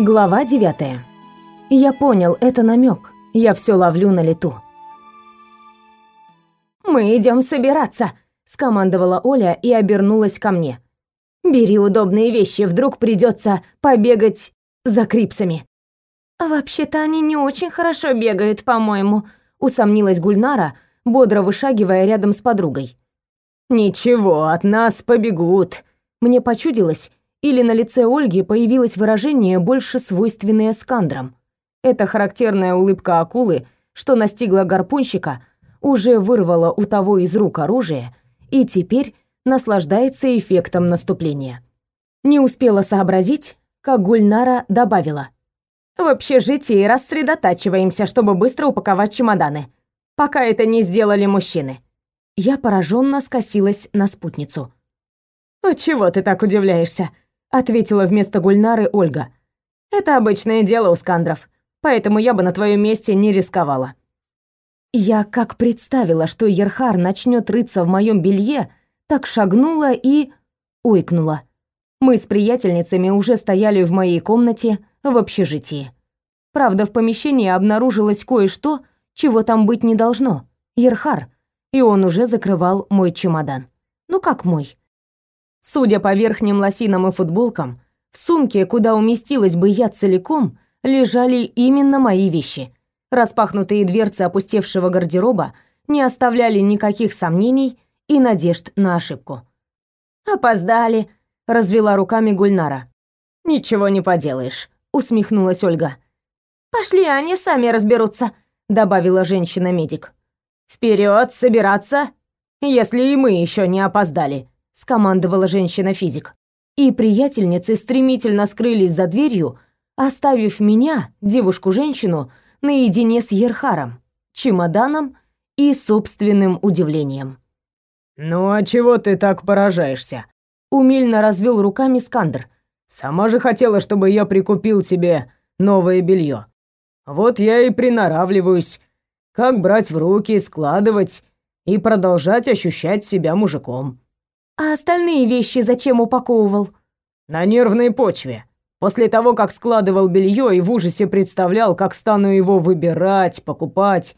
Глава 9. Я понял, это намек. Я все ловлю на лету. Мы идем собираться, скомандовала Оля и обернулась ко мне. Бери удобные вещи, вдруг придется побегать за крипсами. Вообще-то они не очень хорошо бегают, по-моему, усомнилась Гульнара, бодро вышагивая рядом с подругой. Ничего, от нас побегут. Мне почудилось, или на лице Ольги появилось выражение больше свойственное скандрам. Эта характерная улыбка акулы, что настигла гарпунщика, уже вырвала у того из рук оружие и теперь наслаждается эффектом наступления. Не успела сообразить, как Гульнара добавила: "В общежитии рассредотачиваемся, чтобы быстро упаковать чемоданы, пока это не сделали мужчины". Я пораженно скосилась на спутницу. «А чего ты так удивляешься?» Ответила вместо Гульнары Ольга. Это обычное дело у скандров, поэтому я бы на твоем месте не рисковала. Я как представила, что Ерхар начнет рыться в моем белье, так шагнула и ойкнула. Мы с приятельницами уже стояли в моей комнате в общежитии. Правда, в помещении обнаружилось кое-что, чего там быть не должно. Ерхар, и он уже закрывал мой чемодан. Ну как мой? Судя по верхним лосинам и футболкам, в сумке, куда уместилась бы я целиком, лежали именно мои вещи. Распахнутые дверцы опустевшего гардероба не оставляли никаких сомнений и надежд на ошибку. «Опоздали», — развела руками Гульнара. «Ничего не поделаешь», — усмехнулась Ольга. «Пошли, они сами разберутся», — добавила женщина-медик. «Вперед, собираться, если и мы еще не опоздали», скомандовала женщина-физик. И приятельницы стремительно скрылись за дверью, оставив меня, девушку-женщину, наедине с Ерхаром, чемоданом и собственным удивлением. «Ну а чего ты так поражаешься?» Умильно развел руками Скандер. «Сама же хотела, чтобы я прикупил тебе новое белье. Вот я и приноравливаюсь, как брать в руки, складывать и продолжать ощущать себя мужиком». А остальные вещи зачем упаковывал? На нервной почве. После того, как складывал белье и в ужасе представлял, как стану его выбирать, покупать.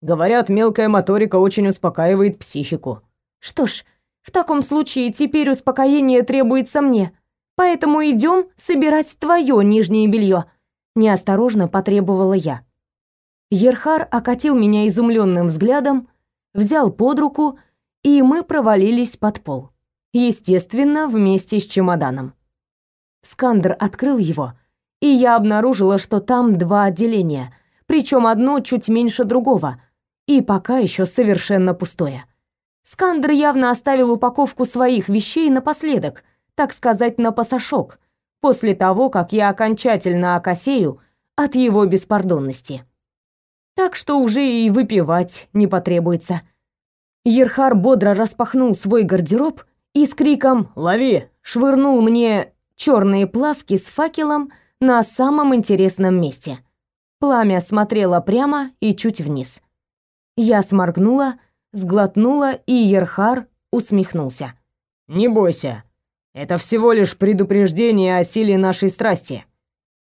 Говорят, мелкая моторика очень успокаивает психику. Что ж, в таком случае теперь успокоение требуется мне. Поэтому идем собирать твое нижнее белье. Неосторожно потребовала я. Ерхар окатил меня изумленным взглядом, взял под руку и мы провалились под пол. Естественно, вместе с чемоданом. Скандер открыл его, и я обнаружила, что там два отделения, причем одно чуть меньше другого, и пока еще совершенно пустое. Скандер явно оставил упаковку своих вещей напоследок, так сказать, на пасашок, после того, как я окончательно окосею от его беспардонности. Так что уже и выпивать не потребуется. Ерхар бодро распахнул свой гардероб и с криком «Лови!» швырнул мне черные плавки с факелом на самом интересном месте. Пламя смотрело прямо и чуть вниз. Я сморгнула, сглотнула, и Ерхар усмехнулся. «Не бойся. Это всего лишь предупреждение о силе нашей страсти.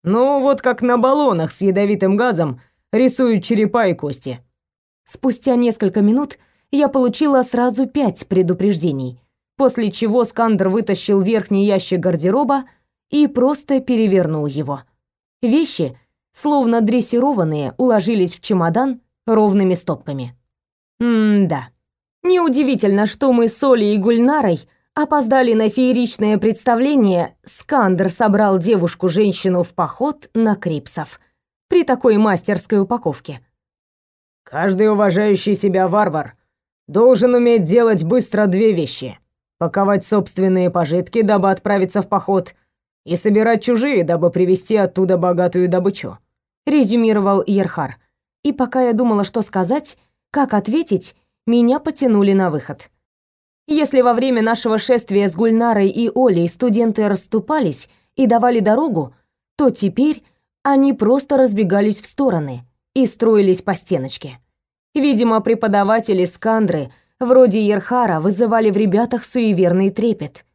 Ну, вот как на баллонах с ядовитым газом рисуют черепа и кости». Спустя несколько минут я получила сразу пять предупреждений, после чего Скандер вытащил верхний ящик гардероба и просто перевернул его. Вещи, словно дрессированные, уложились в чемодан ровными стопками. М-да. Неудивительно, что мы с Олей и Гульнарой опоздали на фееричное представление «Скандер собрал девушку-женщину в поход на Крипсов» при такой мастерской упаковке. «Каждый уважающий себя варвар должен уметь делать быстро две вещи: паковать собственные пожитки, дабы отправиться в поход, и собирать чужие, дабы привезти оттуда богатую добычу, резюмировал Ерхар. И пока я думала, что сказать, как ответить, меня потянули на выход. Если во время нашего шествия с Гульнарой и Олей студенты расступались и давали дорогу, то теперь они просто разбегались в стороны и строились по стеночке. Видимо, преподаватели Скандры, вроде Ерхара, вызывали в ребятах суеверный трепет.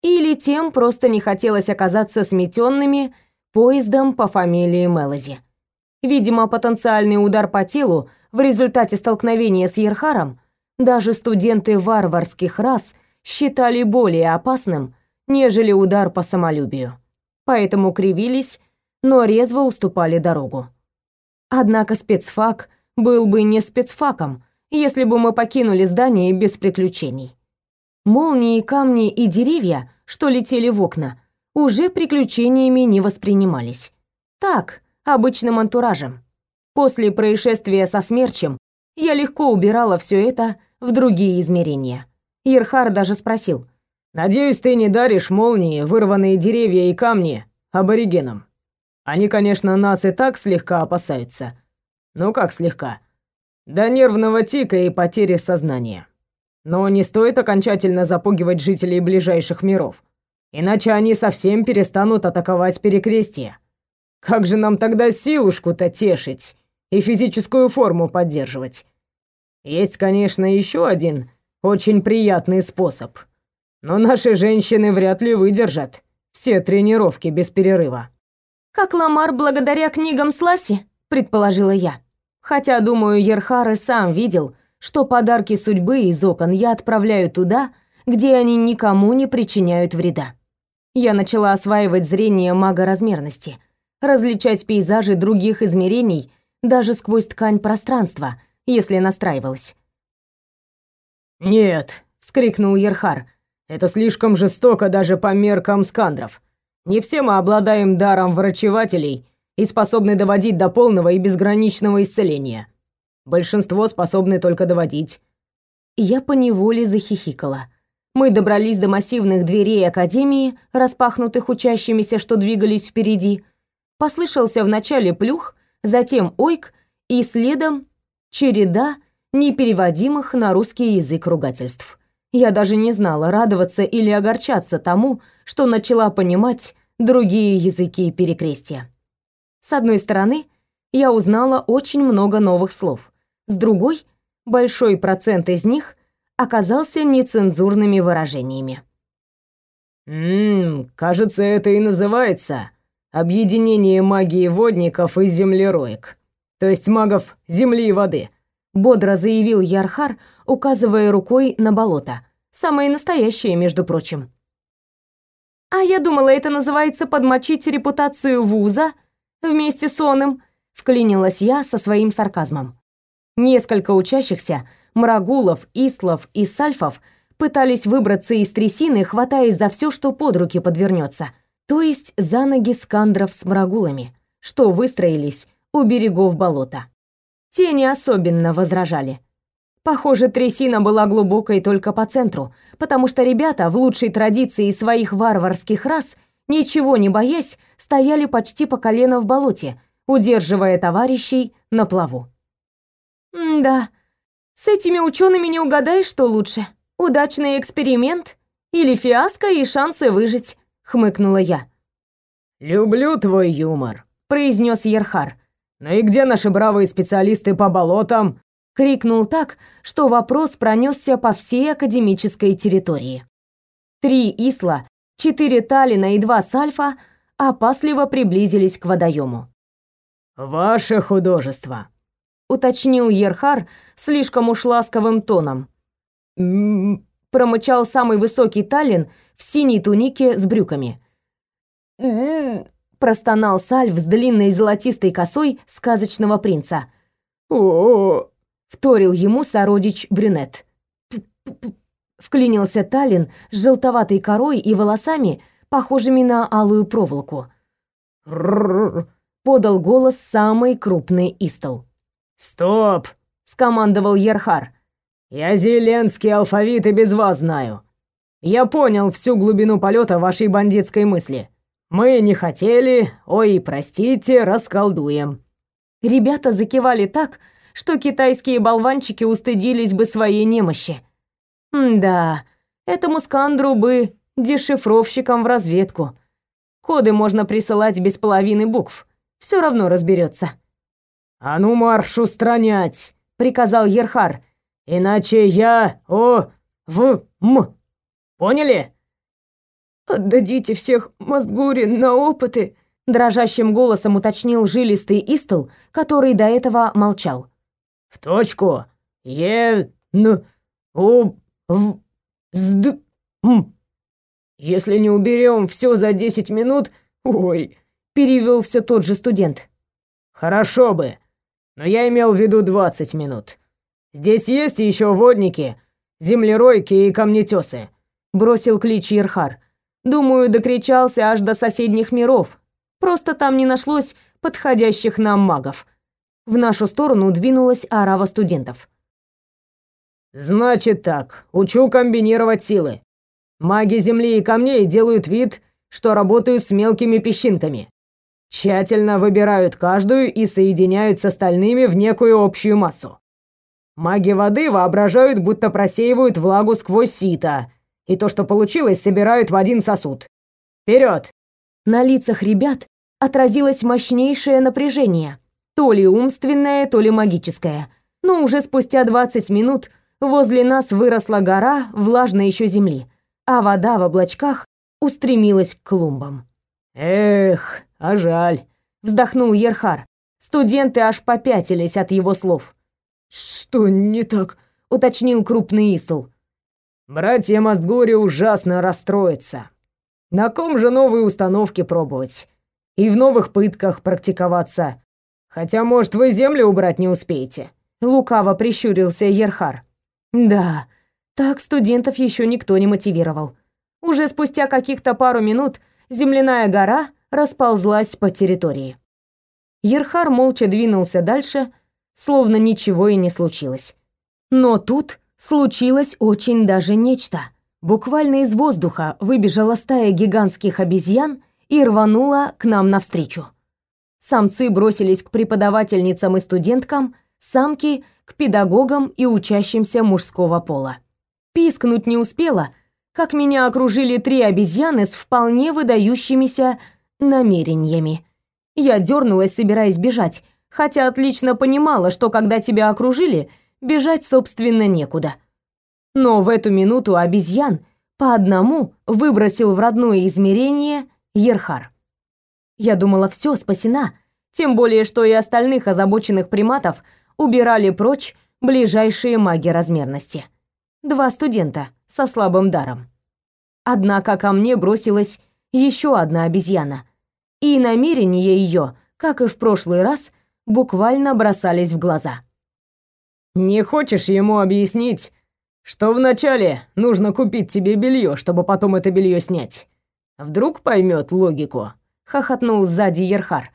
Или тем просто не хотелось оказаться сметенными поездом по фамилии Мелози. Видимо, потенциальный удар по телу в результате столкновения с Ерхаром даже студенты варварских рас считали более опасным, нежели удар по самолюбию. Поэтому кривились, но резво уступали дорогу. Однако спецфак был бы не спецфаком, если бы мы покинули здание без приключений. Молнии, камни и деревья, что летели в окна, уже приключениями не воспринимались. Так, обычным антуражем. После происшествия со смерчем я легко убирала все это в другие измерения. Ирхар даже спросил. «Надеюсь, ты не даришь молнии, вырванные деревья и камни аборигенам. Они, конечно, нас и так слегка опасаются. Ну как слегка? До нервного тика и потери сознания. Но не стоит окончательно запугивать жителей ближайших миров. Иначе они совсем перестанут атаковать перекрестие. Как же нам тогда силушку-то тешить и физическую форму поддерживать? Есть, конечно, еще один очень приятный способ. Но наши женщины вряд ли выдержат все тренировки без перерыва. Как Ламар благодаря книгам Сласи, предположила я. Хотя, думаю, Ерхар и сам видел, что подарки судьбы из окон я отправляю туда, где они никому не причиняют вреда. Я начала осваивать зрение мага размерности, различать пейзажи других измерений даже сквозь ткань пространства, если настраивалась. «Нет», — вскрикнул Ерхар, — «это слишком жестоко даже по меркам скандров. Не все мы обладаем даром врачевателей и способны доводить до полного и безграничного исцеления. Большинство способны только доводить. Я поневоле захихикала. Мы добрались до массивных дверей академии, распахнутых учащимися, что двигались впереди. Послышался вначале плюх, затем ойк, и следом череда непереводимых на русский язык ругательств. Я даже не знала, радоваться или огорчаться тому, что начала понимать другие языки перекрестия. С одной стороны, я узнала очень много новых слов. С другой, большой процент из них оказался нецензурными выражениями. «Ммм, кажется, это и называется объединение магии водников и землероек, то есть магов земли и воды», бодро заявил Ярхар, указывая рукой на болото. Самое настоящее, между прочим. А я думала, это называется подмочить репутацию вуза вместе с оным, вклинилась я со своим сарказмом. Несколько учащихся, мрагулов, ислов и сальфов, пытались выбраться из трясины, хватаясь за все, что под руки подвернется, то есть за ноги скандров с мрагулами, что выстроились у берегов болота. Те не особенно возражали. Похоже, трясина была глубокой только по центру, потому что ребята в лучшей традиции своих варварских рас, ничего не боясь, стояли почти по колено в болоте, удерживая товарищей на плаву. «Да, с этими учеными не угадаешь, что лучше. Удачный эксперимент или фиаско и шансы выжить», — хмыкнула я. «Люблю твой юмор», — произнес Ерхар. «Ну и где наши бравые специалисты по болотам?» крикнул так, что вопрос пронесся по всей академической территории. Три Исла, четыре Талина и два Сальфа опасливо приблизились к водоему. «Ваше художество», — уточнил Ерхар слишком уж ласковым тоном. «М-м-м», промычал самый высокий Талин в синей тунике с брюками. «М-м-м», простонал Сальв с длинной золотистой косой сказочного принца. «О-о-о!» вторил ему сородич брюнет. Вклинился Талин с желтоватой корой и волосами, похожими на алую проволоку. подал голос самый крупный истол. «Стоп!» — скомандовал Ерхар. «Я зеленский алфавит и без вас знаю. Я понял всю глубину полета вашей бандитской мысли. Мы не хотели, ой, простите, расколдуем». Ребята закивали так, что китайские болванчики устыдились бы своей немощи. Да, этому скандру бы дешифровщикам в разведку. Коды можно присылать без половины букв. Все равно разберется. «А ну марш устранять!» — приказал Ерхар. «Иначе я... О... В... М... Поняли?» «Отдадите всех Мастгури на опыты дрожащим голосом уточнил жилистый Истл, который до этого молчал. В точку. Е н у в зд м. Если не уберем все за десять минут, ой, перевел все тот же студент. Хорошо бы, но я имел в виду двадцать минут. Здесь есть еще водники, землеройки и камнетесы. Бросил клич Ирхар. Думаю, докричался аж до соседних миров. Просто там не нашлось подходящих нам магов. В нашу сторону двинулась арава студентов. Значит так, учу комбинировать силы. Маги земли и камней делают вид, что работают с мелкими песчинками. Тщательно выбирают каждую и соединяют с остальными в некую общую массу. Маги воды воображают, будто просеивают влагу сквозь сито, и то, что получилось, собирают в один сосуд. Вперед! На лицах ребят отразилось мощнейшее напряжение, то ли умственное, то ли магическое. Но уже спустя 20 минут возле нас выросла гора влажной еще земли, а вода в облачках устремилась к клумбам. «Эх, а жаль», — вздохнул Ерхар. Студенты аж попятились от его слов. «Что не так?» — уточнил крупный Исл. «Братья Мастгори ужасно расстроятся. На ком же новые установки пробовать? И в новых пытках практиковаться. Хотя, может, вы землю убрать не успеете?» Лукаво прищурился Ерхар. «Да, так студентов еще никто не мотивировал. Уже спустя каких-то пару минут земляная гора расползлась по территории. Ерхар молча двинулся дальше, словно ничего и не случилось. Но тут случилось очень даже нечто. Буквально из воздуха выбежала стая гигантских обезьян и рванула к нам навстречу. Самцы бросились к преподавательницам и студенткам, самки — к педагогам и учащимся мужского пола. Пискнуть не успела, как меня окружили три обезьяны с вполне выдающимися намерениями. Я дернулась, собираясь бежать, хотя отлично понимала, что когда тебя окружили, бежать, собственно, некуда. Но в эту минуту обезьян по одному выбросил в родное измерение Ерхар. Я думала, все, спасена, тем более, что и остальных озабоченных приматов убирали прочь ближайшие маги размерности. Два студента со слабым даром. Однако ко мне бросилась еще одна обезьяна, и намерения ее, как и в прошлый раз, буквально бросались в глаза. «Не хочешь ему объяснить, что вначале нужно купить тебе белье, чтобы потом это белье снять? Вдруг поймет логику?» — хохотнул сзади Ерхар.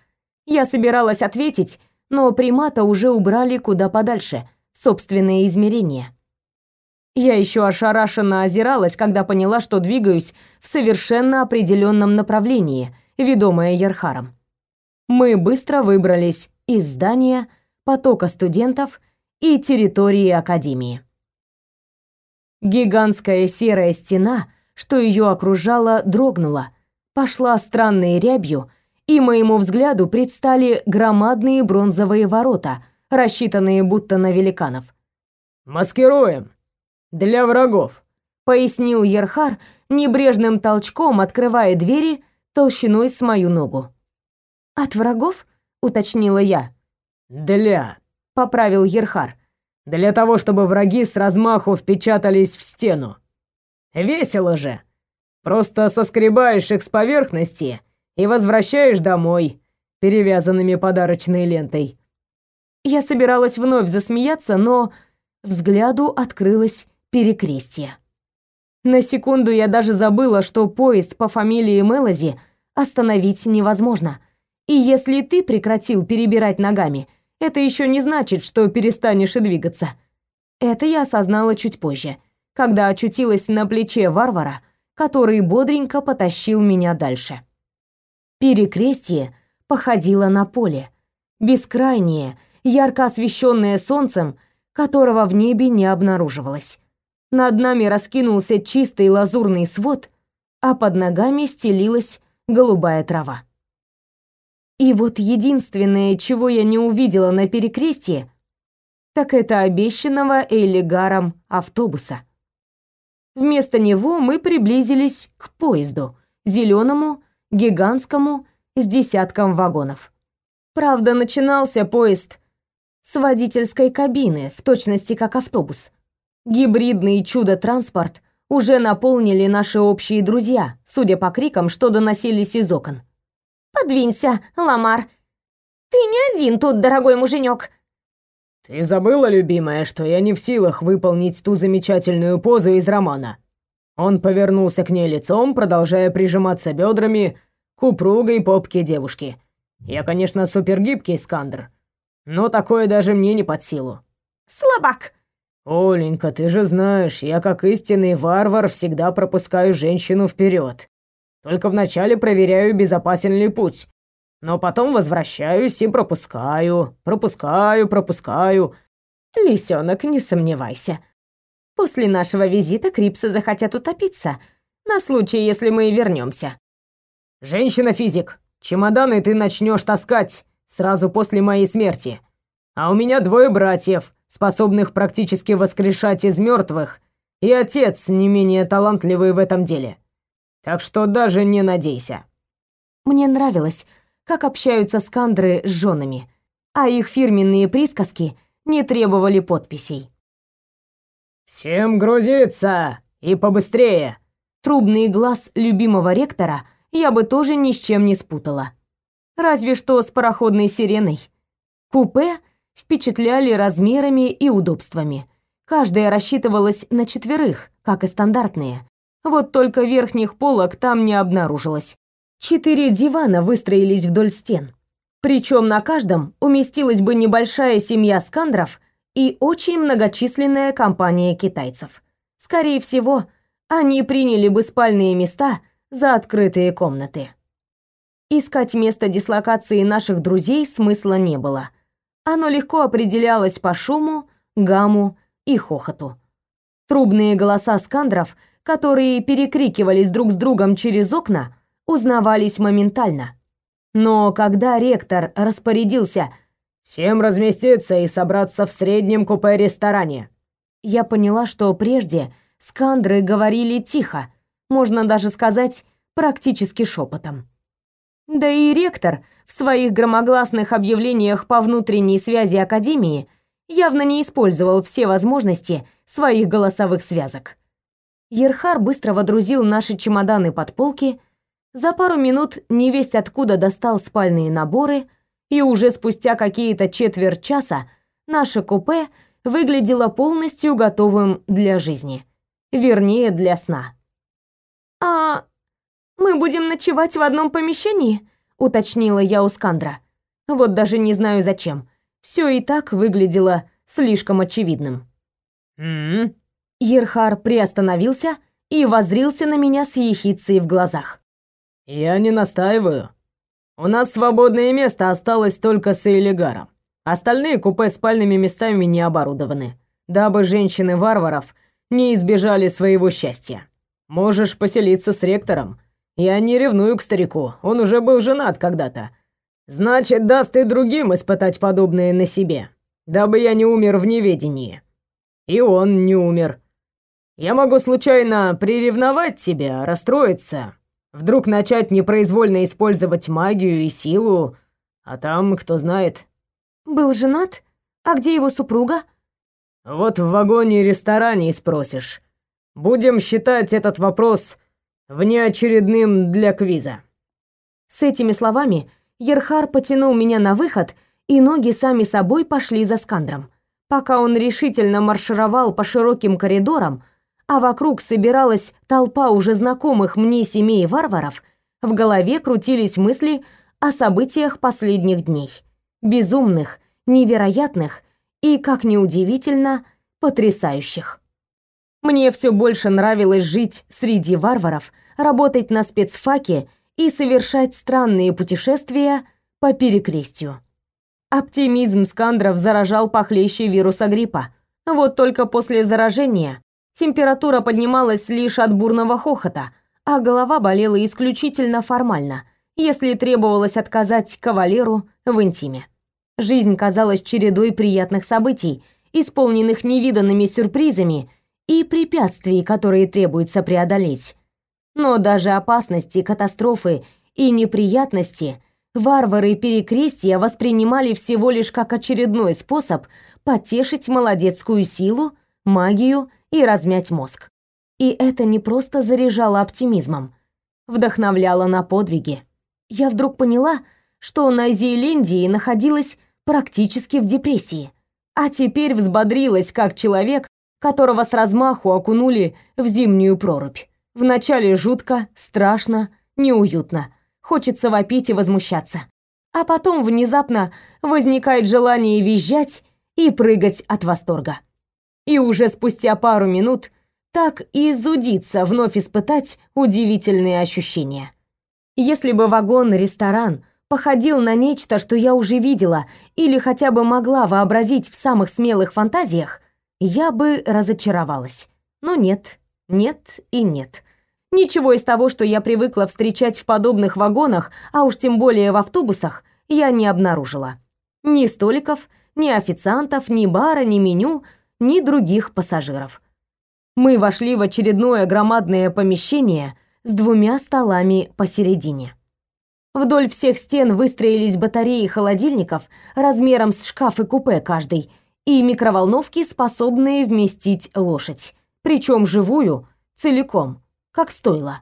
Я собиралась ответить, но примата уже убрали куда подальше, собственные измерения. Я еще ошарашенно озиралась, когда поняла, что двигаюсь в совершенно определенном направлении, ведомая Ерхаром. Мы быстро выбрались из здания, потока студентов и территории академии. Гигантская серая стена, что ее окружала, дрогнула, пошла странной рябью, и моему взгляду предстали громадные бронзовые ворота, рассчитанные будто на великанов. «Маскируем! Для врагов!» — пояснил Ерхар, небрежным толчком открывая двери толщиной с мою ногу. «От врагов?» — уточнила я. «Для», — поправил Ерхар. «Для того, чтобы враги с размаху впечатались в стену. Весело же. Просто соскребаешь их с поверхности и возвращаешь домой, перевязанными подарочной лентой». Я собиралась вновь засмеяться, но взгляду открылось перекрестие. На секунду я даже забыла, что поезд по фамилии Мелози остановить невозможно — и если ты прекратил перебирать ногами, это еще не значит, что перестанешь и двигаться. Это я осознала чуть позже, когда очутилась на плече варвара, который бодренько потащил меня дальше. Перекрестие походило на поле, бескрайнее, ярко освещенное солнцем, которого в небе не обнаруживалось. Над нами раскинулся чистый лазурный свод, а под ногами стелилась голубая трава. И вот единственное, чего я не увидела на перекрестии, так это обещанного Эйлигаром автобуса. Вместо него мы приблизились к поезду, зеленому, гигантскому, с десятком вагонов. Правда, начинался поезд с водительской кабины, в точности как автобус. Гибридный чудо-транспорт уже наполнили наши общие друзья, судя по крикам, что доносились из окон. «Подвинься, Ламар! Ты не один тут, дорогой муженек!» «Ты забыла, любимая, что я не в силах выполнить ту замечательную позу из романа?» Он повернулся к ней лицом, продолжая прижиматься бедрами к упругой попке девушки. «Я, конечно, супергибкий Скандер, но такое даже мне не под силу». «Слабак!» «Оленька, ты же знаешь, я как истинный варвар всегда пропускаю женщину вперед. Только вначале проверяю, безопасен ли путь. Но потом возвращаюсь и пропускаю, пропускаю, пропускаю. Лисенок, не сомневайся. После нашего визита Крипсы захотят утопиться, на случай, если мы вернемся. Женщина-физик, чемоданы ты начнешь таскать сразу после моей смерти. А у меня двое братьев, способных практически воскрешать из мертвых, и отец не менее талантливый в этом деле. Так что даже не надейся. Мне нравилось, как общаются скандры с женами, а их фирменные присказки не требовали подписей. «Всем грузиться! И побыстрее!» Трубный глаз любимого ректора я бы тоже ни с чем не спутала. Разве что с пароходной сиреной. Купе впечатляли размерами и удобствами. Каждая рассчитывалась на четверых, как и стандартные. Вот только верхних полок там не обнаружилось. Четыре дивана выстроились вдоль стен. Причем на каждом уместилась бы небольшая семья скандров и очень многочисленная компания китайцев. Скорее всего, они приняли бы спальные места за открытые комнаты. Искать место дислокации наших друзей смысла не было. Оно легко определялось по шуму, гамму и хохоту. Трубные голоса скандров, которые перекрикивались друг с другом через окна, узнавались моментально. Но когда ректор распорядился «Всем разместиться и собраться в среднем купе-ресторане», я поняла, что прежде скандры говорили тихо, можно даже сказать, практически шепотом. Да и ректор в своих громогласных объявлениях по внутренней связи Академии явно не использовал все возможности своих голосовых связок. Ерхар быстро водрузил наши чемоданы под полки, за пару минут невесть откуда достал спальные наборы, и уже спустя какие-то четверть часа наше купе выглядело полностью готовым для жизни. Вернее, для сна. «А мы будем ночевать в одном помещении?» — уточнила я у Скандра. Вот даже не знаю зачем. Все и так выглядело слишком очевидным. «М-м-м». Ерхар приостановился и воззрился на меня с ехицей в глазах. «Я не настаиваю. У нас свободное место осталось только с Элигаром. Остальные купе спальными местами не оборудованы, дабы женщины-варваров не избежали своего счастья. Можешь поселиться с ректором. Я не ревную к старику, он уже был женат когда-то. Значит, даст и другим испытать подобное на себе, дабы я не умер в неведении. И он не умер. Я могу случайно приревновать тебя, расстроиться, Вдруг начать непроизвольно использовать магию и силу, а там, кто знает. Был женат? А где его супруга? Вот в вагоне-ресторане и спросишь. Будем считать этот вопрос внеочередным для квиза. С этими словами Ерхар потянул меня на выход, и ноги сами собой пошли за Скандром. Пока он решительно маршировал по широким коридорам, а вокруг собиралась толпа уже знакомых мне семей варваров, в голове крутились мысли о событиях последних дней. Безумных, невероятных и, как ни удивительно, потрясающих. Мне все больше нравилось жить среди варваров, работать на спецфаке и совершать странные путешествия по перекрестию. Оптимизм скандров заражал похлеще вируса гриппа. Вот только после заражения Температура поднималась лишь от бурного хохота, а голова болела исключительно формально, если требовалось отказать кавалеру в интиме. Жизнь казалась чередой приятных событий, исполненных невиданными сюрпризами и препятствий, которые требуется преодолеть. Но даже опасности, катастрофы и неприятности Варвары перекрестия воспринимали всего лишь как очередной способ потешить молодецкую силу, магию и размять мозг. И это не просто заряжало оптимизмом, вдохновляло на подвиги. Я вдруг поняла, что на Зеландии находилась практически в депрессии, а теперь взбодрилась как человек, которого с размаху окунули в зимнюю прорубь. Вначале жутко, страшно, неуютно. Хочется вопить и возмущаться. А потом внезапно возникает желание визжать и прыгать от восторга. И уже спустя пару минут так и зудиться вновь испытать удивительные ощущения. Если бы вагон-ресторан походил на нечто, что я уже видела или хотя бы могла вообразить в самых смелых фантазиях, я бы разочаровалась. Но нет, нет и нет. Ничего из того, что я привыкла встречать в подобных вагонах, а уж тем более в автобусах, я не обнаружила. Ни столиков, ни официантов, ни бара, ни меню, ни других пассажиров. Мы вошли в очередное громадное помещение с двумя столами посередине. Вдоль всех стен выстроились батареи холодильников размером с шкаф и купе каждый, и микроволновки, способные вместить лошадь, причем живую, целиком, как стойло.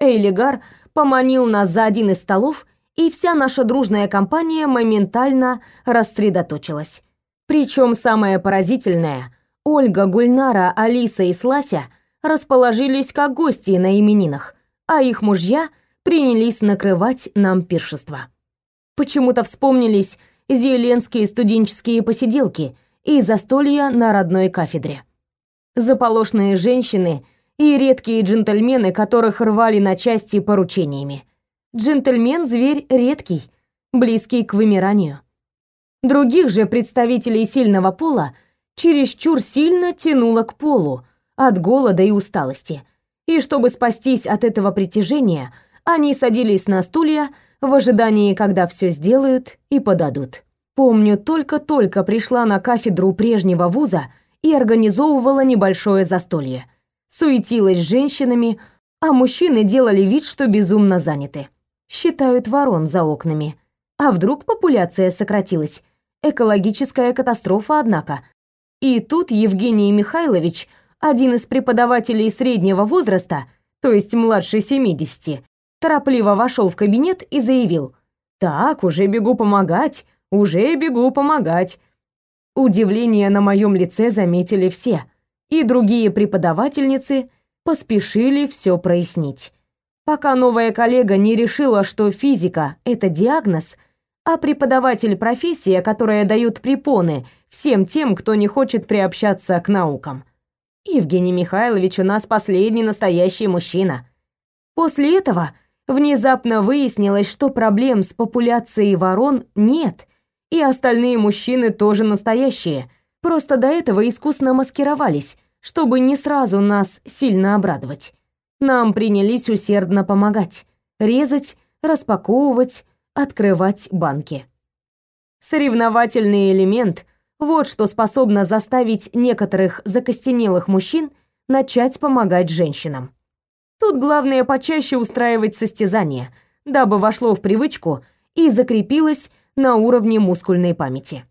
Эйлигар поманил нас за один из столов, и вся наша дружная компания моментально рассредоточилась. Причем самое поразительное, Ольга, Гульнара, Алиса и Слася расположились как гости на именинах, а их мужья принялись накрывать нам пиршество. Почему-то вспомнились зеленские студенческие посиделки и застолья на родной кафедре. Заполошные женщины и редкие джентльмены, которых рвали на части поручениями. Джентльмен – зверь редкий, близкий к вымиранию. Других же представителей сильного пола чересчур сильно тянуло к полу от голода и усталости. И чтобы спастись от этого притяжения, они садились на стулья в ожидании, когда все сделают и подадут. Помню, только-только пришла на кафедру прежнего вуза и организовывала небольшое застолье. Суетилась с женщинами, а мужчины делали вид, что безумно заняты. Считают ворон за окнами. А вдруг популяция сократилась? Экологическая катастрофа, однако. И тут Евгений Михайлович, один из преподавателей среднего возраста, то есть младше 70, торопливо вошел в кабинет и заявил: "Так, уже бегу помогать. Уже бегу помогать. Удивление на моем лице заметили все, и другие преподавательницы поспешили все прояснить. Пока новая коллега не решила, что физика это диагноз, а преподаватель профессия, которая дает препоны всем тем, кто не хочет приобщаться к наукам. Евгений Михайлович у нас последний настоящий мужчина. После этого внезапно выяснилось, что проблем с популяцией ворон нет, и остальные мужчины тоже настоящие, просто до этого искусно маскировались, чтобы не сразу нас сильно обрадовать. Нам принялись усердно помогать, резать, распаковывать, открывать банки. Соревновательный элемент – вот что способно заставить некоторых закостенелых мужчин начать помогать женщинам. Тут главное почаще устраивать состязания, дабы вошло в привычку и закрепилось на уровне мускульной памяти.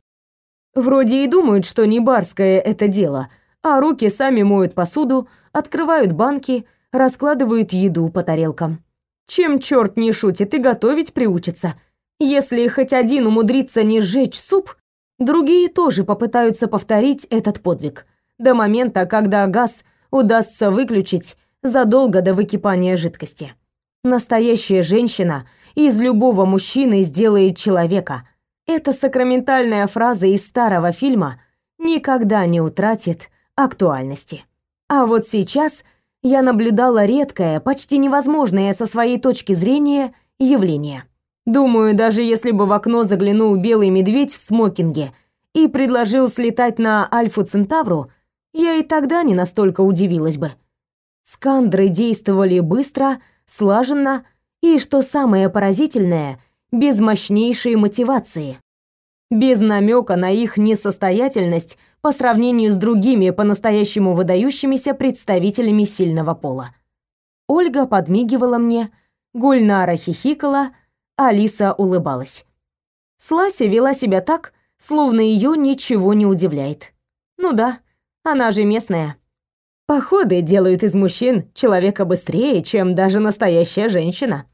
Вроде и думают, что не барское это дело, а руки сами моют посуду, открывают банки, раскладывают еду по тарелкам. Чем черт не шутит и готовить приучится. Если хоть один умудрится не сжечь суп, другие тоже попытаются повторить этот подвиг. До момента, когда газ удастся выключить задолго до выкипания жидкости. Настоящая женщина – из любого мужчины сделает человека. Эта сакраментальная фраза из старого фильма никогда не утратит актуальности. А вот сейчас я наблюдала редкое, почти невозможное со своей точки зрения явление. Думаю, даже если бы в окно заглянул белый медведь в смокинге и предложил слетать на Альфу Центавру, я и тогда не настолько удивилась бы. Скандры действовали быстро, слаженно и, что самое поразительное, без мощнейшей мотивации. Без намека на их несостоятельность по сравнению с другими по-настоящему выдающимися представителями сильного пола. Ольга подмигивала мне, Гульнара хихикала, Алиса улыбалась. Слася вела себя так, словно ее ничего не удивляет. Ну да, она же местная. Походы делают из мужчин человека быстрее, чем даже настоящая женщина.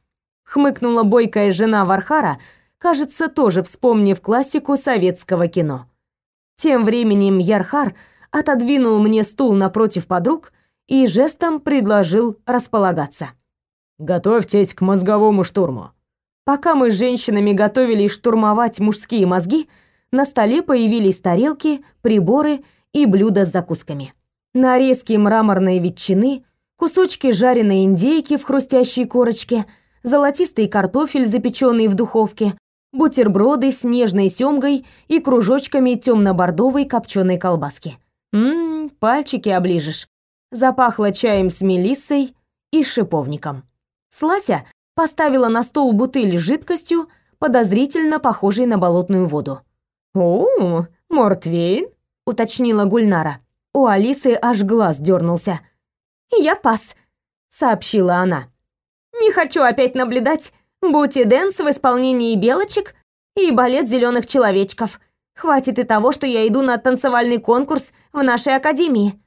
Хмыкнула бойкая жена Вархара, кажется, тоже вспомнив классику советского кино. Тем временем Ярхар отодвинул мне стул напротив подруг и жестом предложил располагаться. «Готовьтесь к мозговому штурму». Пока мы с женщинами готовились штурмовать мужские мозги, на столе появились тарелки, приборы и блюда с закусками. Нарезки мраморной ветчины, кусочки жареной индейки в хрустящей корочке, золотистый картофель, запеченный в духовке, бутерброды с нежной семгой и кружочками темно-бордовой копченой колбаски. Ммм, пальчики оближешь. Запахло чаем с мелиссой и шиповником. Слася поставила на стол бутыль с жидкостью, подозрительно похожей на болотную воду. «О, мортвейн?» — уточнила Гульнара. У Алисы аж глаз дернулся. «Я пас», — сообщила она. «Не хочу опять наблюдать booty dance в исполнении белочек и балет зеленых человечков. Хватит и того, что я иду на танцевальный конкурс в нашей академии».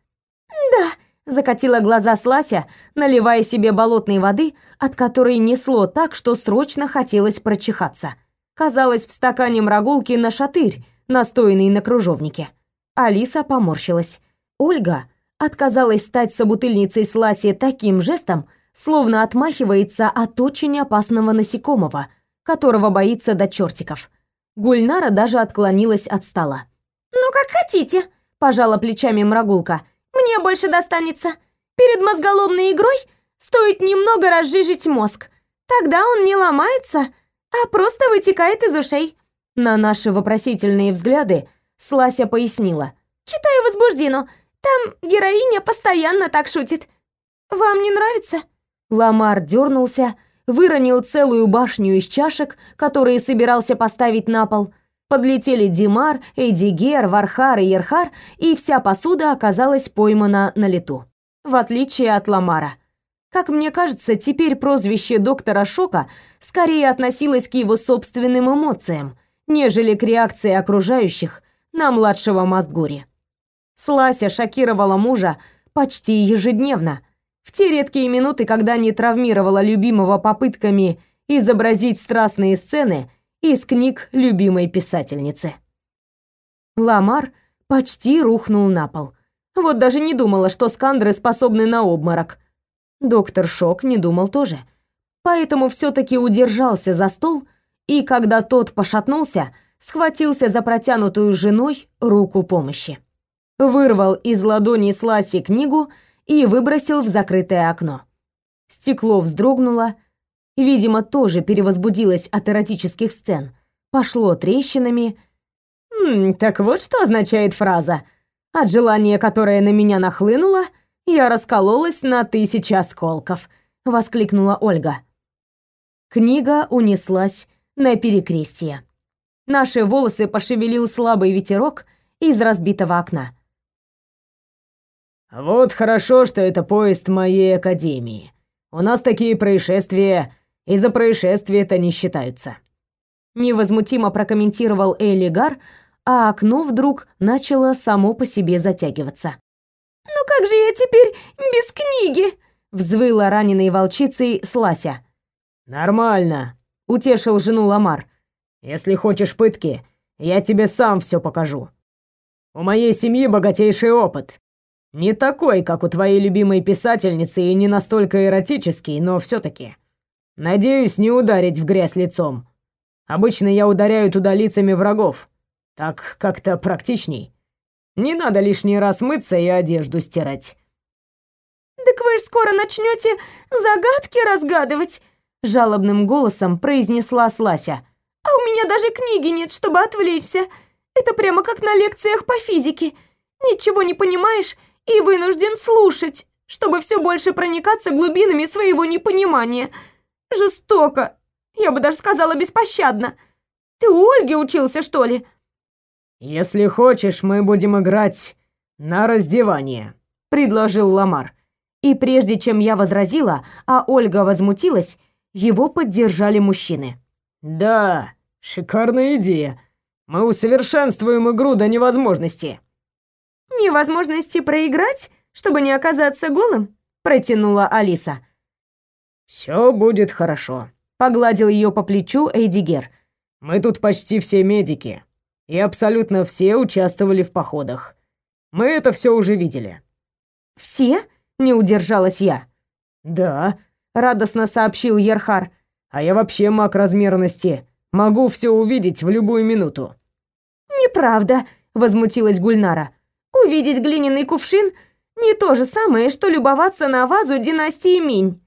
«Да», — закатила глаза Слася, наливая себе болотной воды, от которой несло так, что срочно хотелось прочихаться. Казалось, в стакане мрагулки на шатырь, настоянный на кружовнике. Алиса поморщилась. Ольга отказалась стать собутыльницей с Ласи таким жестом, словно отмахивается от очень опасного насекомого, которого боится до чертиков. Гульнара даже отклонилась от стола. «Ну, как хотите», — пожала плечами Мрагулка. «Мне больше достанется. Перед мозголомной игрой стоит немного разжижить мозг. Тогда он не ломается, а просто вытекает из ушей». На наши вопросительные взгляды Слася пояснила. «Читаю возбуждину. Там героиня постоянно так шутит. Вам не нравится?» Ламар дернулся, выронил целую башню из чашек, которые собирался поставить на пол. Подлетели Димар, Эдигер, Вархар и Ерхар, и вся посуда оказалась поймана на лету. В отличие от Ламара. Как мне кажется, теперь прозвище доктора Шока скорее относилось к его собственным эмоциям, нежели к реакции окружающих на младшего Мастгури. Слася шокировала мужа почти ежедневно, в те редкие минуты, когда не травмировала любимого попытками изобразить страстные сцены из книг любимой писательницы. Ламар почти рухнул на пол. Вот даже не думала, что скандры способны на обморок. Доктор Шок не думал тоже. Поэтому все таки удержался за стол, и когда тот пошатнулся, схватился за протянутую женой руку помощи вырвал из ладони Сласи книгу и выбросил в закрытое окно. Стекло вздрогнуло, видимо, тоже перевозбудилось от эротических сцен, пошло трещинами. «М так вот что означает фраза. От желания, которое на меня нахлынуло, я раскололась на тысячи осколков», — воскликнула Ольга. Книга унеслась на перекрестие. Наши волосы пошевелил слабый ветерок из разбитого окна. «Вот хорошо, что это поезд моей академии. У нас такие происшествия и за происшествия-то не считаются». Невозмутимо прокомментировал Элигар, а окно вдруг начало само по себе затягиваться. «Ну как же я теперь без книги?» взвыла раненой волчицей Слася. «Нормально», — утешил жену Ламар. «Если хочешь пытки, я тебе сам все покажу. У моей семьи богатейший опыт. Не такой, как у твоей любимой писательницы, и не настолько эротический, но все таки Надеюсь, не ударить в грязь лицом. Обычно я ударяю туда лицами врагов. Так как-то практичней. Не надо лишний раз мыться и одежду стирать. «Так вы ж скоро начнете загадки разгадывать!» Жалобным голосом произнесла Слася. «А у меня даже книги нет, чтобы отвлечься. Это прямо как на лекциях по физике. Ничего не понимаешь и вынужден слушать, чтобы все больше проникаться глубинами своего непонимания. Жестоко. Я бы даже сказала беспощадно. Ты у Ольги учился, что ли? Если хочешь, мы будем играть на раздевание, предложил Ламар. И прежде чем я возразила, а Ольга возмутилась, его поддержали мужчины. Да, шикарная идея. Мы усовершенствуем игру до невозможности. Невозможности проиграть, чтобы не оказаться голым? Протянула Алиса. Все будет хорошо. Погладил ее по плечу Эйдигер. Мы тут почти все медики. И абсолютно все участвовали в походах. Мы это все уже видели. Все? Не удержалась я. Да, радостно сообщил Ерхар. А я вообще маг размерности. Могу все увидеть в любую минуту. Неправда, возмутилась Гульнара. Увидеть глиняный кувшин не то же самое, что любоваться на вазу династии Минь.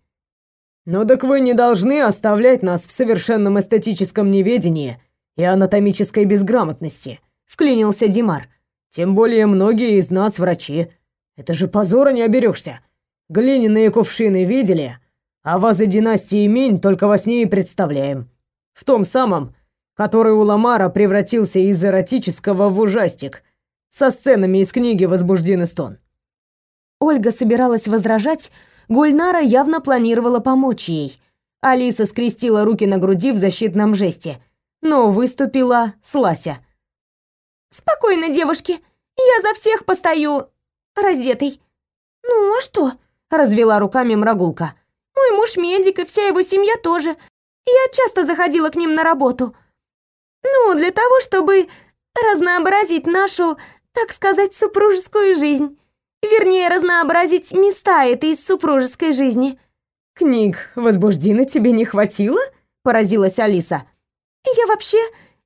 «Ну так вы не должны оставлять нас в совершенном эстетическом неведении и анатомической безграмотности», — вклинился Димар. «Тем более многие из нас врачи. Это же позора не оберешься. Глиняные кувшины видели, а вазы династии Минь только во сне и представляем. В том самом, который у Ламара превратился из эротического в ужастик, со сценами из книги «Возбужденный стон». Ольга собиралась возражать, Гульнара явно планировала помочь ей. Алиса скрестила руки на груди в защитном жесте, но выступила Слася. «Спокойно, девушки, я за всех постою раздетый». «Ну, а что?» — развела руками Мрагулка. «Мой муж медик, и вся его семья тоже. Я часто заходила к ним на работу. Ну, для того, чтобы разнообразить нашу, так сказать, супружескую жизнь. Вернее, разнообразить места этой супружеской жизни. Книг возбуждены тебе не хватило? Поразилась Алиса. Я вообще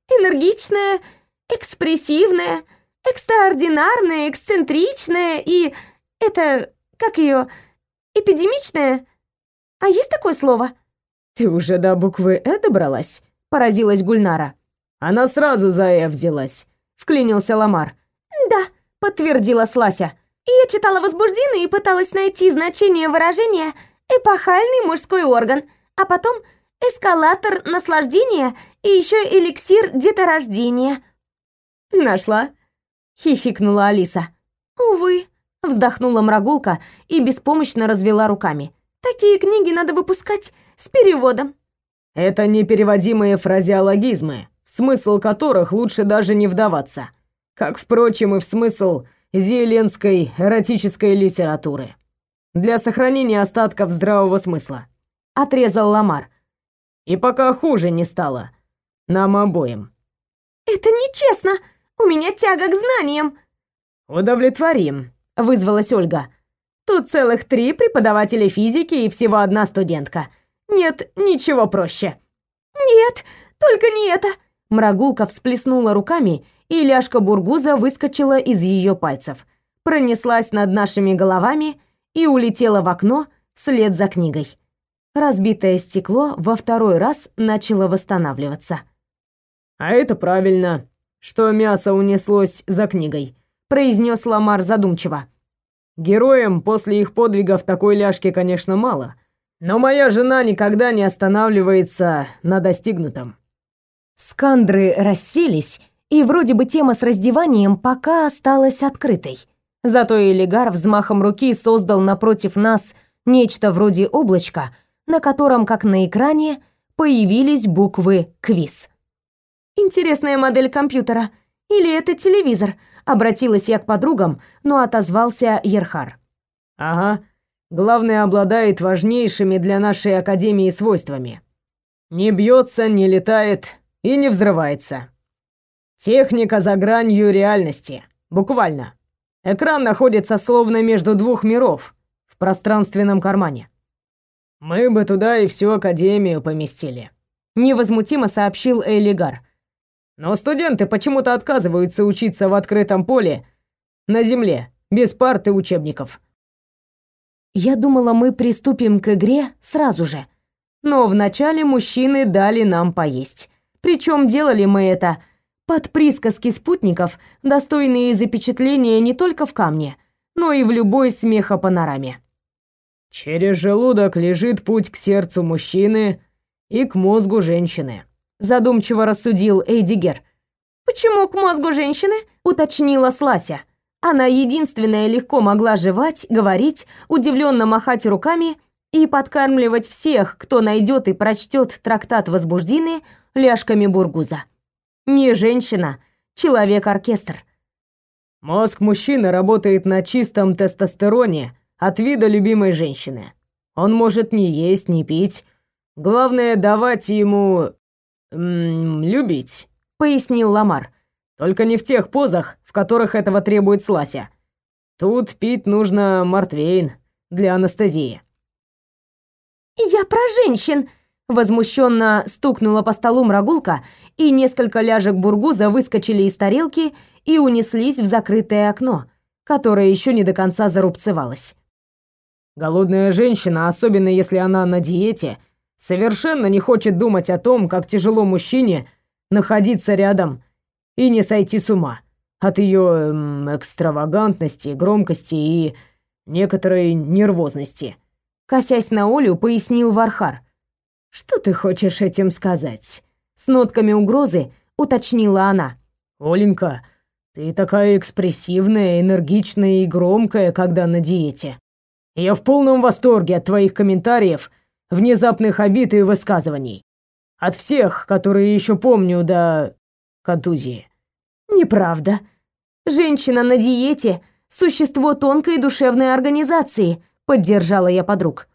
энергичная, экспрессивная, экстраординарная, эксцентричная и... Это... как ее? Эпидемичная? А есть такое слово? Ты уже до буквы «э» добралась? Поразилась Гульнара. Она сразу за «э» взялась. Вклинился Ламар. Да, подтвердила Слася. Я читала возбуждение и пыталась найти значение выражения «эпохальный мужской орган», а потом «эскалатор наслаждения» и еще «эликсир деторождения». «Нашла?» — хихикнула Алиса. «Увы», — вздохнула Мрагулка и беспомощно развела руками. «Такие книги надо выпускать с переводом». «Это непереводимые фразеологизмы, смысл которых лучше даже не вдаваться. Как, впрочем, и в смысл зеленской эротической литературы. Для сохранения остатков здравого смысла. Отрезал Ламар. И пока хуже не стало. Нам обоим. Это нечестно. У меня тяга к знаниям. Удовлетворим, вызвалась Ольга. Тут целых три преподавателя физики и всего одна студентка. Нет, ничего проще. Нет, только не это. Мрагулка всплеснула руками и ляжка бургуза выскочила из ее пальцев, пронеслась над нашими головами и улетела в окно вслед за книгой. Разбитое стекло во второй раз начало восстанавливаться. «А это правильно, что мясо унеслось за книгой», — произнес Ламар задумчиво. «Героям после их подвигов такой ляжки, конечно, мало, но моя жена никогда не останавливается на достигнутом». Скандры расселись и вроде бы тема с раздеванием пока осталась открытой. Зато Элигар взмахом руки создал напротив нас нечто вроде облачка, на котором, как на экране, появились буквы «Квиз». «Интересная модель компьютера. Или это телевизор?» Обратилась я к подругам, но отозвался Ерхар. «Ага. Главное, обладает важнейшими для нашей Академии свойствами. Не бьется, не летает и не взрывается. Техника за гранью реальности. Буквально. Экран находится словно между двух миров, в пространственном кармане. Мы бы туда и всю академию поместили, невозмутимо сообщил Элигар. Но студенты почему-то отказываются учиться в открытом поле на земле, без парт и учебников. Я думала, мы приступим к игре сразу же. Но вначале мужчины дали нам поесть. Причем делали мы это под присказки спутников, достойные запечатления не только в камне, но и в любой смехопанораме. «Через желудок лежит путь к сердцу мужчины и к мозгу женщины», задумчиво рассудил Эйдигер. «Почему к мозгу женщины?» уточнила Слася. Она единственная легко могла жевать, говорить, удивленно махать руками и подкармливать всех, кто найдет и прочтет трактат возбуждения ляжками бургуза. Не женщина, человек-оркестр. Мозг мужчины работает на чистом тестостероне от вида любимой женщины. Он может не есть, не пить. Главное давать ему м -м, любить, пояснил Ламар. Только не в тех позах, в которых этого требует Слася. Тут пить нужно мартвейн для анестезии. Я про женщин, возмущенно стукнула по столу мрагулка, и несколько ляжек бургуза выскочили из тарелки и унеслись в закрытое окно, которое еще не до конца зарубцевалось. Голодная женщина, особенно если она на диете, совершенно не хочет думать о том, как тяжело мужчине находиться рядом и не сойти с ума от ее эм, экстравагантности, громкости и некоторой нервозности. Косясь на Олю, пояснил Вархар. «Что ты хочешь этим сказать?» С нотками угрозы уточнила она. «Оленька, ты такая экспрессивная, энергичная и громкая, когда на диете. Я в полном восторге от твоих комментариев, внезапных обид и высказываний. От всех, которые еще помню до контузии. Неправда. Женщина на диете существо тонкой душевной организации, поддержала я подруг.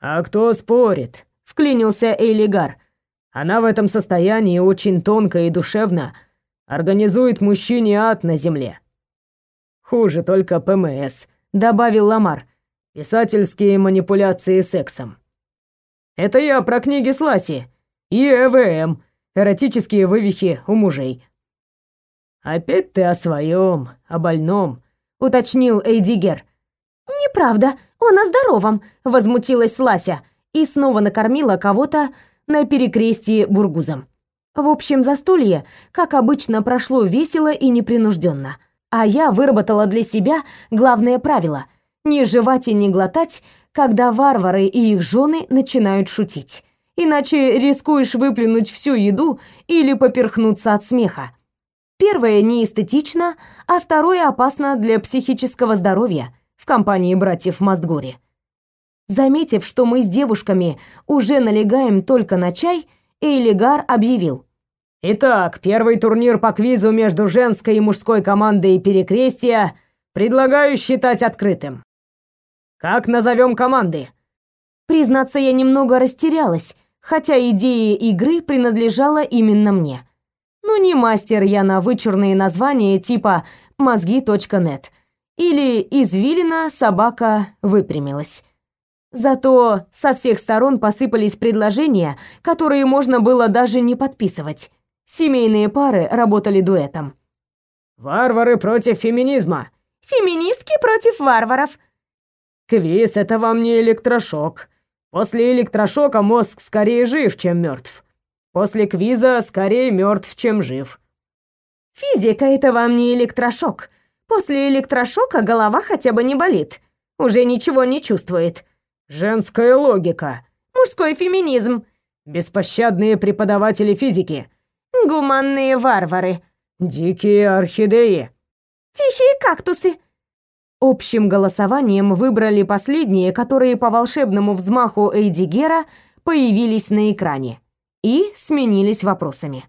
А кто спорит? Вклинился Эйлигар. Она в этом состоянии очень тонко и душевно организует мужчине ад на земле. Хуже только ПМС, добавил Ламар. Писательские манипуляции сексом. Это я про книги Сласи и ЭВМ, эротические вывихи у мужей. «Опять ты о своем, о больном», — уточнил Эйдигер. «Неправда, он о здоровом», — возмутилась Слася и снова накормила кого-то на перекрестии бургузом. В общем, застолье, как обычно, прошло весело и непринужденно. А я выработала для себя главное правило — не жевать и не глотать, когда варвары и их жены начинают шутить. Иначе рискуешь выплюнуть всю еду или поперхнуться от смеха. Первое не эстетично, а второе опасно для психического здоровья в компании братьев Мастгори. Заметив, что мы с девушками уже налегаем только на чай, Эйлигар объявил. «Итак, первый турнир по квизу между женской и мужской командой Перекрестия предлагаю считать открытым. Как назовем команды?» Признаться, я немного растерялась, хотя идея игры принадлежала именно мне. Ну не мастер я на вычурные названия типа мозги.нет или извилина собака выпрямилась. Зато со всех сторон посыпались предложения, которые можно было даже не подписывать. Семейные пары работали дуэтом. «Варвары против феминизма!» «Феминистки против варваров!» «Квиз — это вам не электрошок. После электрошока мозг скорее жив, чем мертв. После квиза скорее мертв, чем жив. Физика это вам не электрошок. После электрошока голова хотя бы не болит. Уже ничего не чувствует. Женская логика. Мужской феминизм. Беспощадные преподаватели физики. Гуманные варвары. Дикие орхидеи. Тихие кактусы. Общим голосованием выбрали последние, которые по волшебному взмаху Эйдигера появились на экране и сменились вопросами.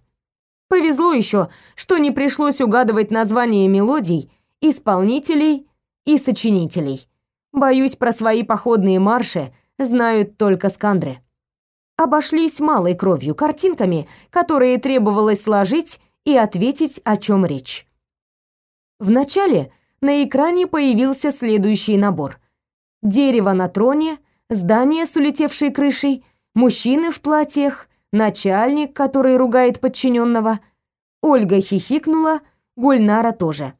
Повезло еще, что не пришлось угадывать названия мелодий, исполнителей и сочинителей. Боюсь, про свои походные марши знают только скандры. Обошлись малой кровью картинками, которые требовалось сложить и ответить, о чем речь. Вначале на экране появился следующий набор. Дерево на троне, здание с улетевшей крышей, мужчины в платьях, начальник, который ругает подчиненного. Ольга хихикнула, Гульнара тоже.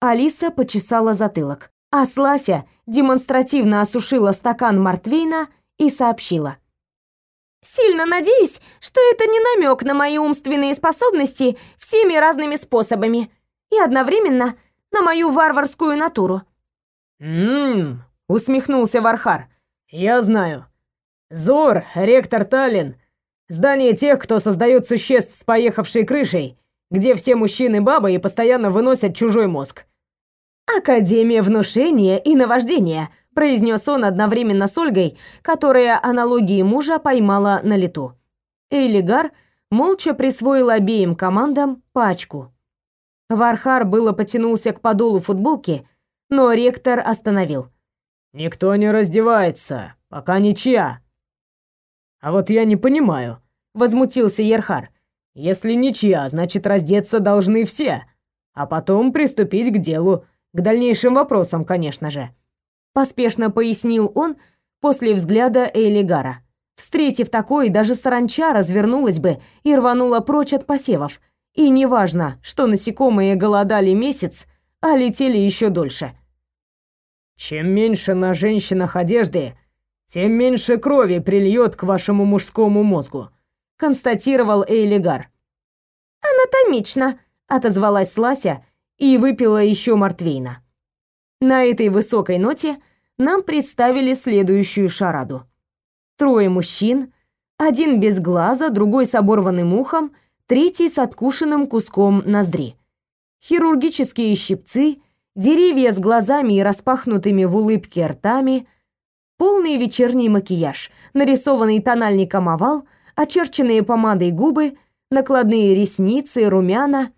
Алиса почесала затылок. А Слася демонстративно осушила стакан Мартвейна и сообщила. «Сильно надеюсь, что это не намек на мои умственные способности всеми разными способами и одновременно на мою варварскую натуру». «Ммм», — усмехнулся Вархар. «Я знаю. Зор, ректор Таллин, Здание тех, кто создает существ с поехавшей крышей, где все мужчины бабы и постоянно выносят чужой мозг. Академия внушения и наваждения, произнес он одновременно с Ольгой, которая аналогии мужа поймала на лету. Эйлигар молча присвоил обеим командам пачку. Вархар было потянулся к подолу футболки, но ректор остановил. «Никто не раздевается, пока ничья». «А вот я не понимаю», — возмутился Ерхар. «Если ничья, значит, раздеться должны все, а потом приступить к делу, к дальнейшим вопросам, конечно же». Поспешно пояснил он после взгляда Эйлигара. Встретив такой, даже саранча развернулась бы и рванула прочь от посевов, и неважно, что насекомые голодали месяц, а летели еще дольше. Чем меньше на женщинах одежды, тем меньше крови прильет к вашему мужскому мозгу, констатировал Эйлигар. Анатомично, отозвалась Лася и выпила еще мартвейна. На этой высокой ноте нам представили следующую шараду. Трое мужчин, один без глаза, другой с оборванным ухом третий с откушенным куском ноздри. Хирургические щипцы, деревья с глазами и распахнутыми в улыбке ртами, полный вечерний макияж, нарисованный тональником овал, очерченные помадой губы, накладные ресницы, румяна.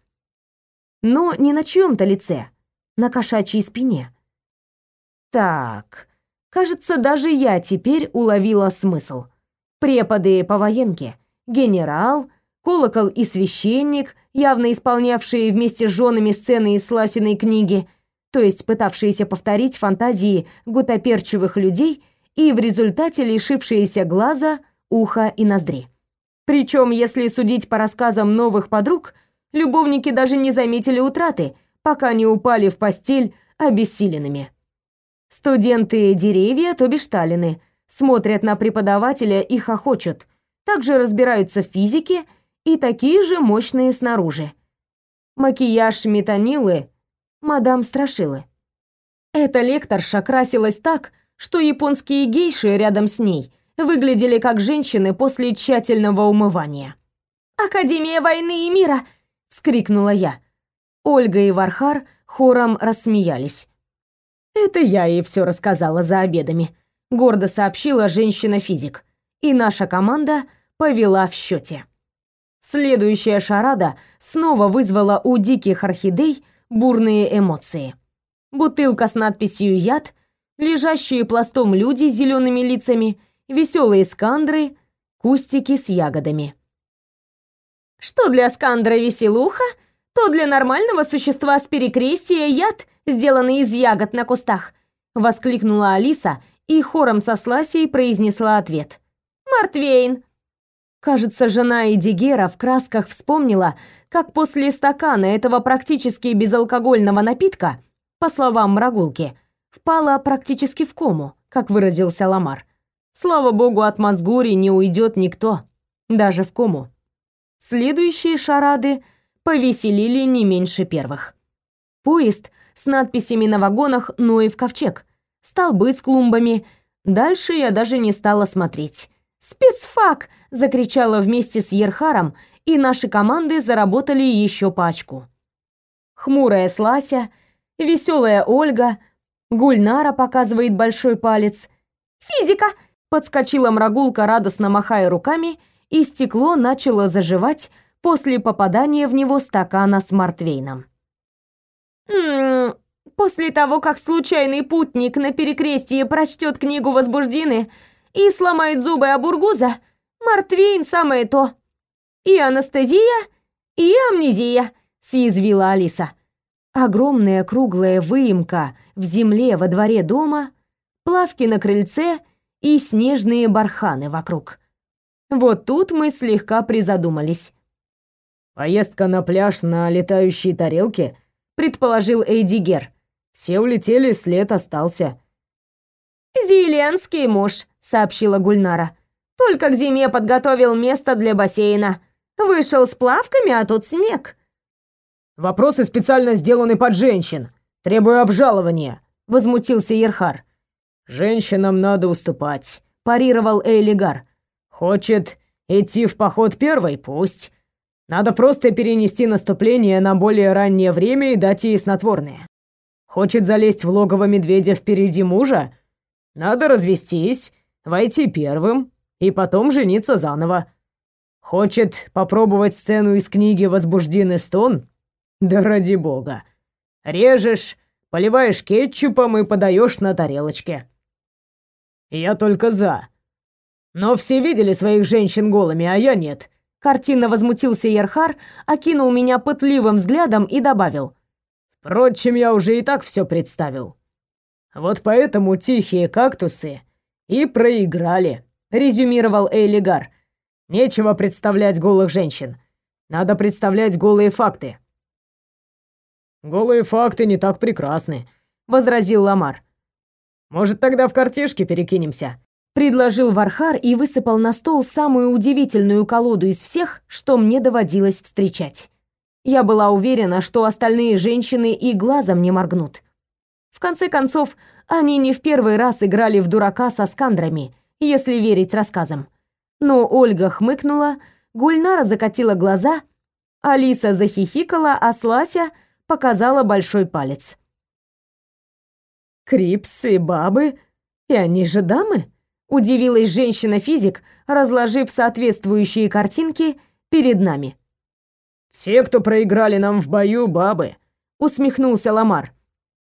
Но не на чьем-то лице, на кошачьей спине. Так, кажется, даже я теперь уловила смысл. Преподы по военке, генерал — колокол и священник, явно исполнявшие вместе с женами сцены из Сласиной книги, то есть пытавшиеся повторить фантазии гутоперчивых людей и в результате лишившиеся глаза, уха и ноздри. Причем, если судить по рассказам новых подруг, любовники даже не заметили утраты, пока не упали в постель обессиленными. Студенты деревья, то бишь Таллины, смотрят на преподавателя и хохочут, также разбираются в физике и такие же мощные снаружи. Макияж метанилы мадам Страшилы. Эта лекторша красилась так, что японские гейши рядом с ней выглядели как женщины после тщательного умывания. «Академия войны и мира!» — вскрикнула я. Ольга и Вархар хором рассмеялись. «Это я ей все рассказала за обедами», — гордо сообщила женщина-физик. И наша команда повела в счете. Следующая шарада снова вызвала у диких орхидей бурные эмоции. Бутылка с надписью «Яд», лежащие пластом люди с зелеными лицами, веселые скандры, кустики с ягодами. Что для скандра веселуха, то для нормального существа с перекрестия яд, сделанный из ягод на кустах, воскликнула Алиса и хором со Сласей произнесла ответ. Мартвейн, Кажется, жена Эдигера в красках вспомнила, как после стакана этого практически безалкогольного напитка, по словам Мрагулки, впала практически в кому, как выразился Ламар. Слава богу, от Мазгури не уйдет никто, даже в кому. Следующие шарады повеселили не меньше первых. Поезд с надписями на вагонах «Ноев ковчег», столбы с клумбами. Дальше я даже не стала смотреть. «Спецфак!» — закричала вместе с Ерхаром, и наши команды заработали еще пачку. Хмурая Слася, веселая Ольга, Гульнара показывает большой палец. «Физика!» — подскочила Мрагулка, радостно махая руками, и стекло начало заживать после попадания в него стакана с мартвейном. «М после того, как случайный путник на перекрестии прочтет книгу Возбуждины, и сломает зубы об ургуза, Мартвейн самое то. И анестезия, и амнезия, съязвила Алиса. Огромная круглая выемка в земле во дворе дома, плавки на крыльце и снежные барханы вокруг. Вот тут мы слегка призадумались. «Поездка на пляж на летающей тарелке?» — предположил Эйдигер. «Все улетели, след остался». «Зеленский муж», сообщила Гульнара. Только к зиме подготовил место для бассейна. Вышел с плавками, а тут снег. Вопросы специально сделаны под женщин. Требую обжалования, возмутился Ерхар. Женщинам надо уступать, парировал Эйлигар. Хочет идти в поход первой, пусть. Надо просто перенести наступление на более раннее время и дать ей снотворное. Хочет залезть в логово медведя впереди мужа? Надо развестись войти первым и потом жениться заново. Хочет попробовать сцену из книги «Возбужденный стон»? Да ради бога. Режешь, поливаешь кетчупом и подаешь на тарелочке. Я только за. Но все видели своих женщин голыми, а я нет. Картинно возмутился Ерхар, окинул меня пытливым взглядом и добавил. Впрочем, я уже и так все представил. Вот поэтому тихие кактусы и проиграли, резюмировал Эйлигар. Нечего представлять голых женщин. Надо представлять голые факты. Голые факты не так прекрасны, возразил Ламар. Может, тогда в картишке перекинемся? Предложил Вархар и высыпал на стол самую удивительную колоду из всех, что мне доводилось встречать. Я была уверена, что остальные женщины и глазом не моргнут. В конце концов, они не в первый раз играли в дурака со скандрами, если верить рассказам. Но Ольга хмыкнула, Гульнара закатила глаза, Алиса захихикала, а Слася показала большой палец. «Крипсы, бабы, и они же дамы?» — удивилась женщина-физик, разложив соответствующие картинки перед нами. «Все, кто проиграли нам в бою, бабы», — усмехнулся Ламар.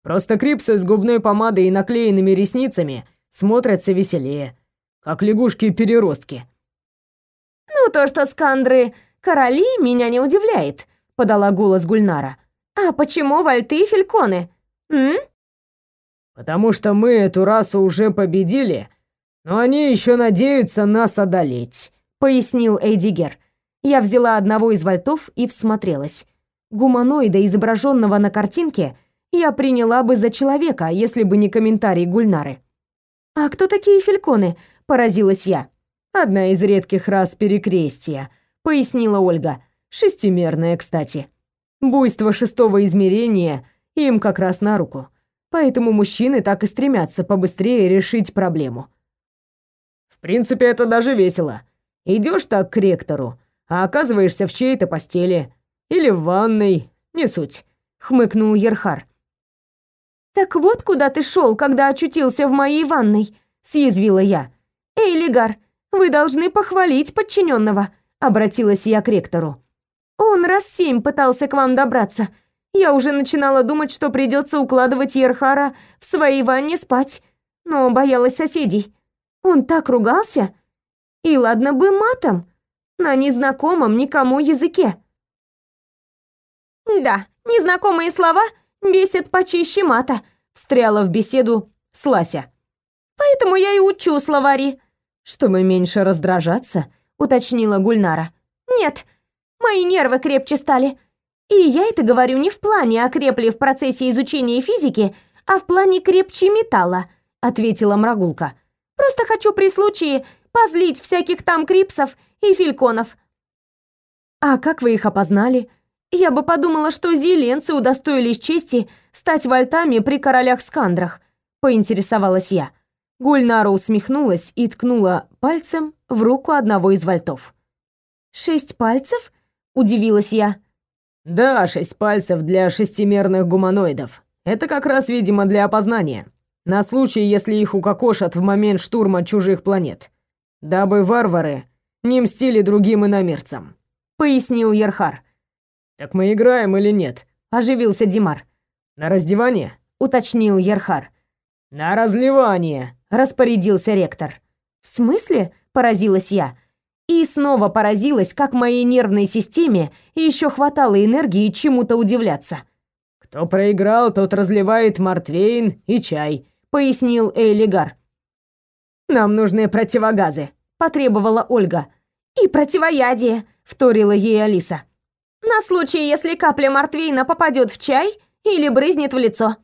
«Просто крипсы с губной помадой и наклеенными ресницами смотрятся веселее, как лягушки-переростки». «Ну, то, что скандры короли, меня не удивляет», — подала голос Гульнара. «А почему вальты и фельконы? М?» «Потому что мы эту расу уже победили, но они еще надеются нас одолеть», — пояснил Эйдигер. Я взяла одного из вальтов и всмотрелась. Гуманоида, изображенного на картинке, я приняла бы за человека, если бы не комментарий Гульнары. «А кто такие фельконы?» – поразилась я. Одна из редких рас перекрестия, пояснила Ольга. Шестимерная, кстати. Буйство шестого измерения им как раз на руку. Поэтому мужчины так и стремятся побыстрее решить проблему. В принципе, это даже весело. Идешь так к ректору, а оказываешься в чьей-то постели или в ванной, не суть, хмыкнул Ерхар. Так вот куда ты шел, когда очутился в моей ванной, съязвила я. Эй, Лигар, вы должны похвалить подчиненного, обратилась я к ректору. Он раз семь пытался к вам добраться. Я уже начинала думать, что придется укладывать Ерхара в своей ванне спать, но боялась соседей. Он так ругался. И ладно бы матом, на незнакомом никому языке. Да, незнакомые слова бесят почище мата, встряла в беседу Слася. Поэтому я и учу словари. Чтобы меньше раздражаться, уточнила Гульнара. Нет, мои нервы крепче стали. И я это говорю не в плане окрепли в процессе изучения физики, а в плане крепче металла, ответила Мрагулка. Просто хочу при случае позлить всяких там крипсов и фельконов. А как вы их опознали? Я бы подумала, что зеленцы удостоились чести стать вальтами при королях-скандрах, поинтересовалась я. Гульнара усмехнулась и ткнула пальцем в руку одного из вальтов. «Шесть пальцев?» – удивилась я. «Да, шесть пальцев для шестимерных гуманоидов. Это как раз, видимо, для опознания. На случай, если их укокошат в момент штурма чужих планет. Дабы варвары не мстили другим иномерцам», — пояснил Ерхар. «Так мы играем или нет?» — оживился Димар. «На раздевание?» — уточнил Ерхар. «На разливание!» распорядился ректор. В смысле? поразилась я. И снова поразилась, как моей нервной системе еще хватало энергии чему-то удивляться. Кто проиграл, тот разливает мартвейн и чай, пояснил Эйлигар. Нам нужны противогазы, потребовала Ольга. И противоядие, вторила ей Алиса. На случай, если капля мартвейна попадет в чай или брызнет в лицо.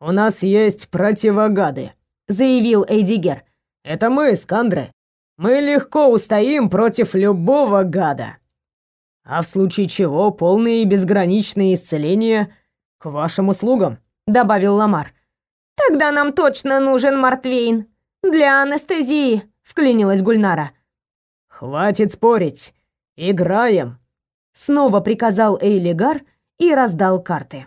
У нас есть противогады, заявил Эйдигер. «Это мы, Скандры. Мы легко устоим против любого гада. А в случае чего полное и безграничное исцеление к вашим услугам», — добавил Ламар. «Тогда нам точно нужен Мартвейн. Для анестезии», — вклинилась Гульнара. «Хватит спорить. Играем», — снова приказал Эйлигар и раздал карты.